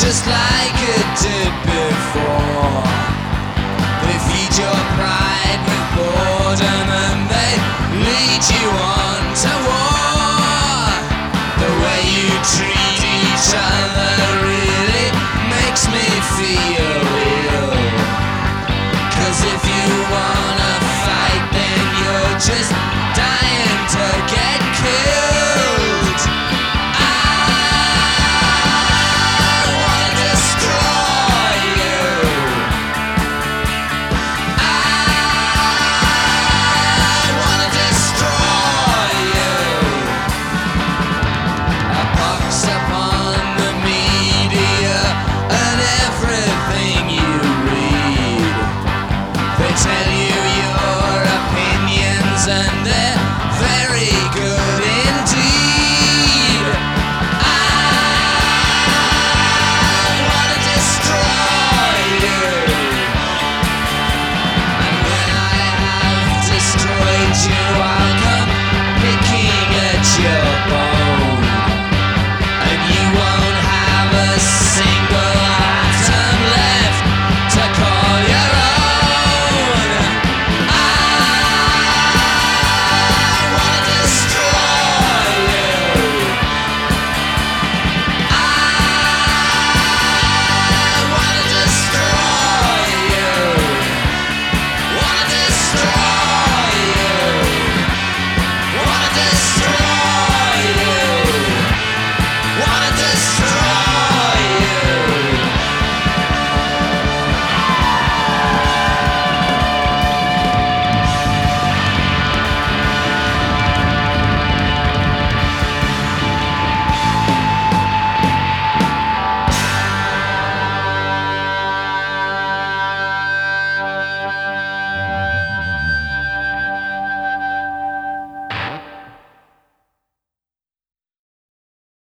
just like it did before. and they're very good.